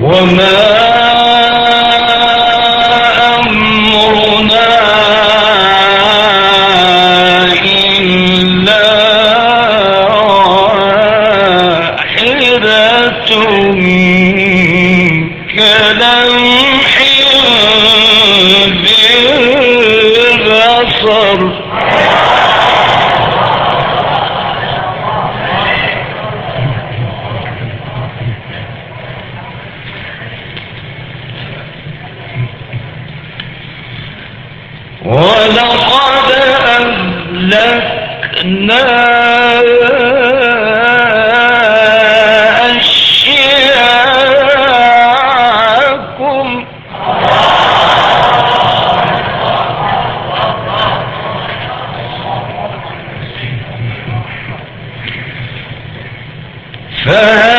وما فهل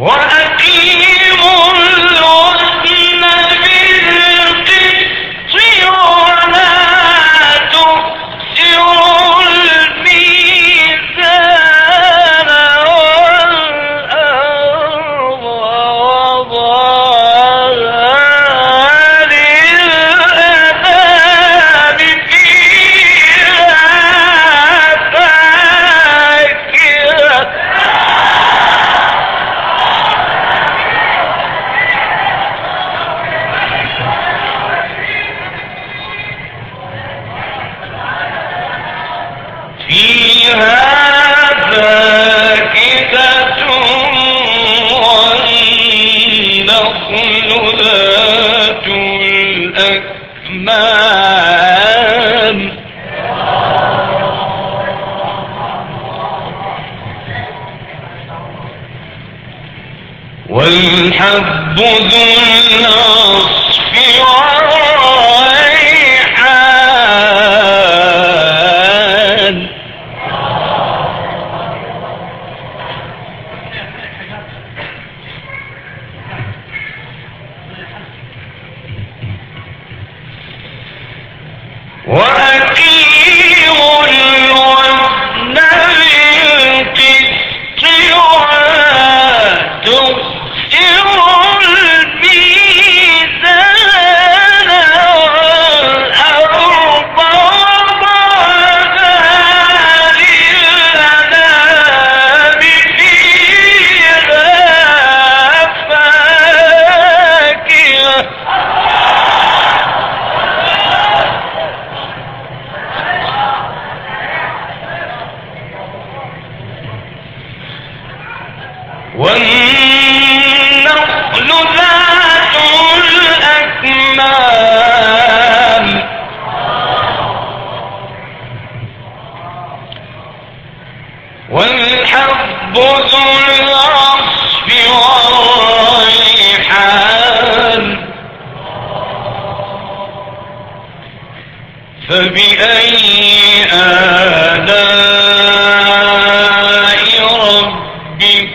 وأقيموا الأكمام والحب ذو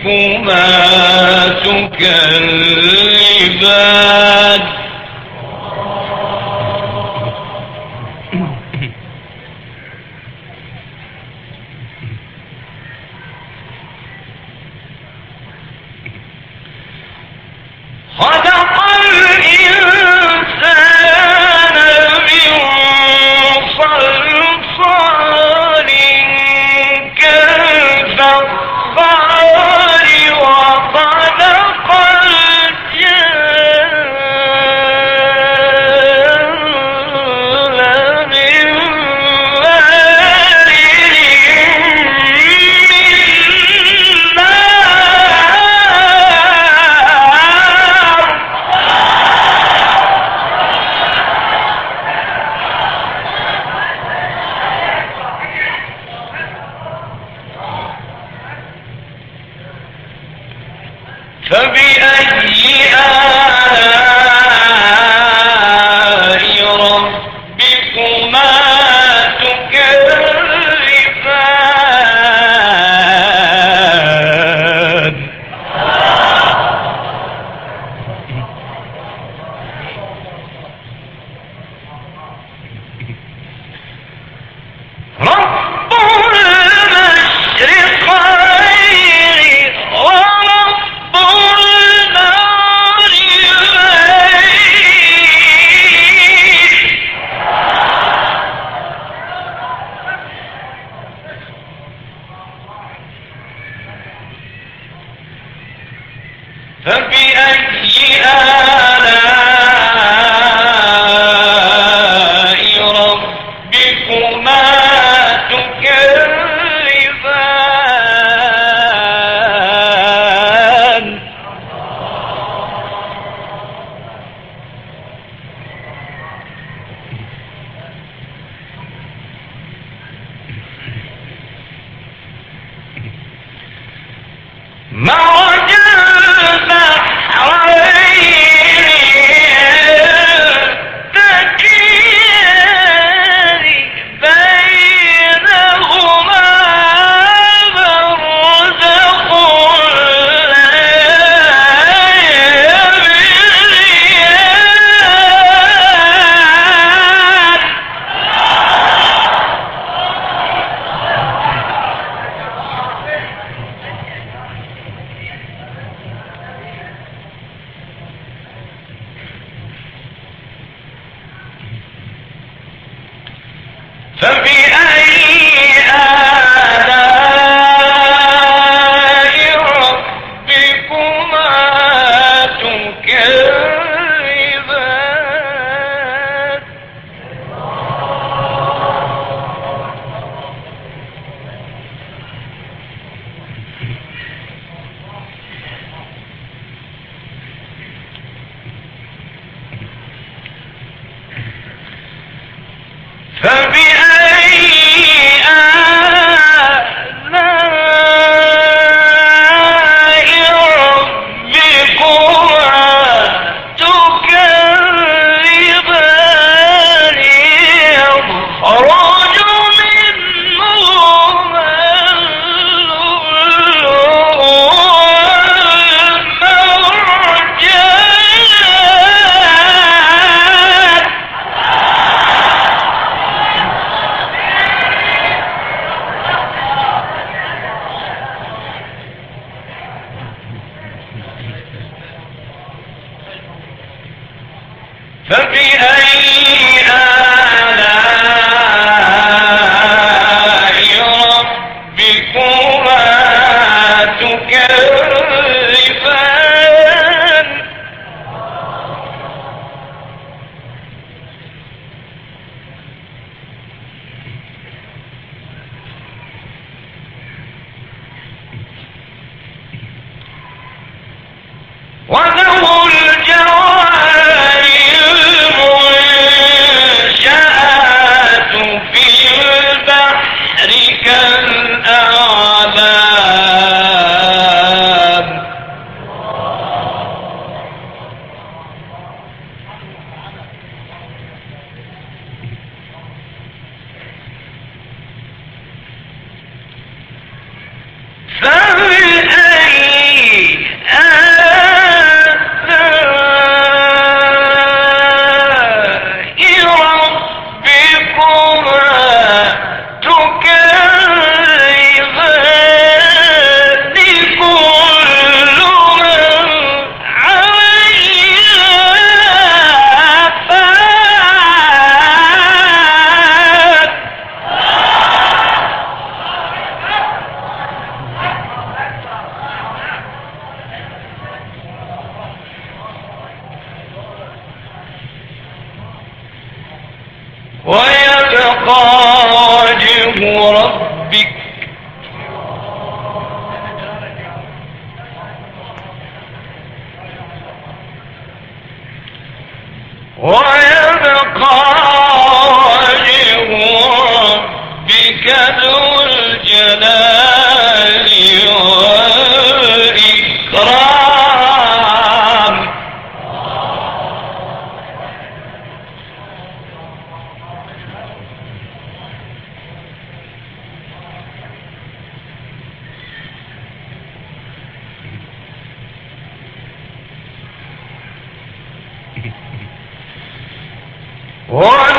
ربكما تكذبان فبأي آلاء All right.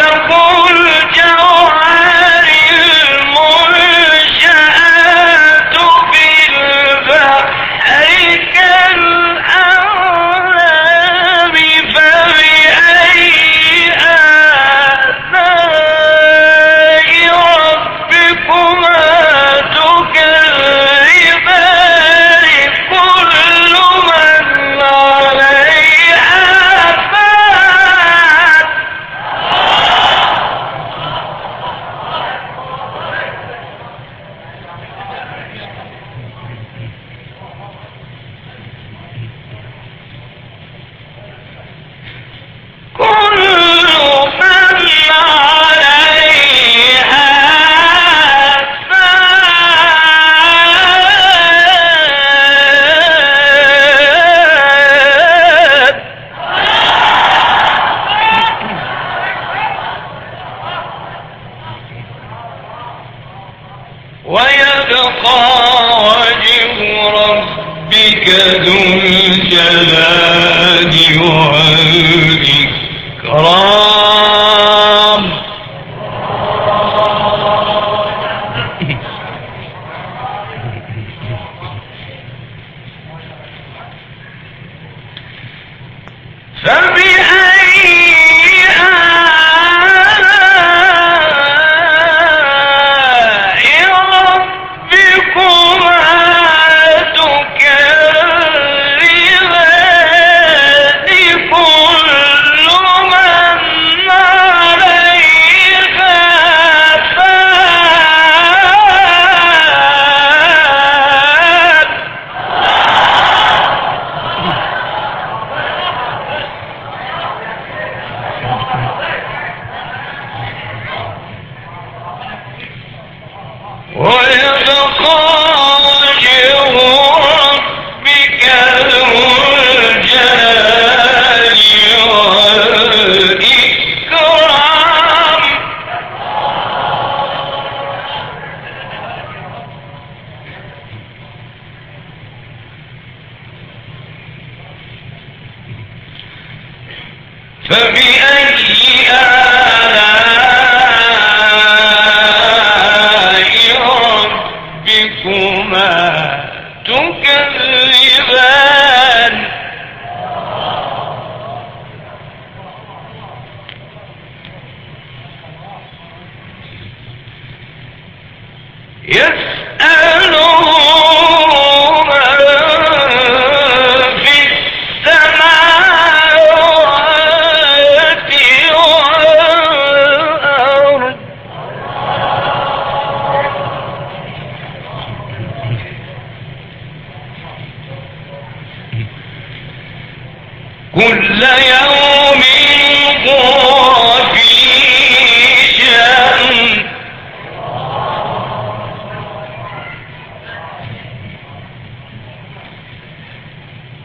فبأي أعلى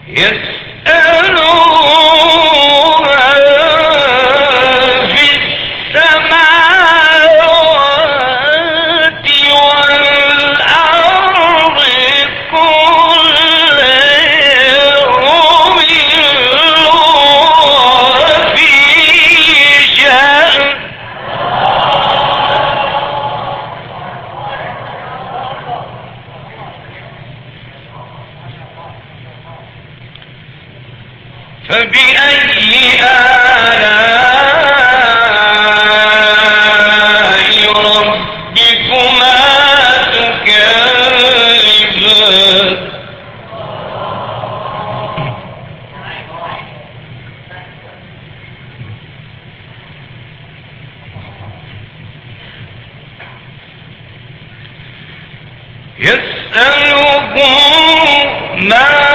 يسألون يسأله ما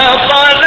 السماء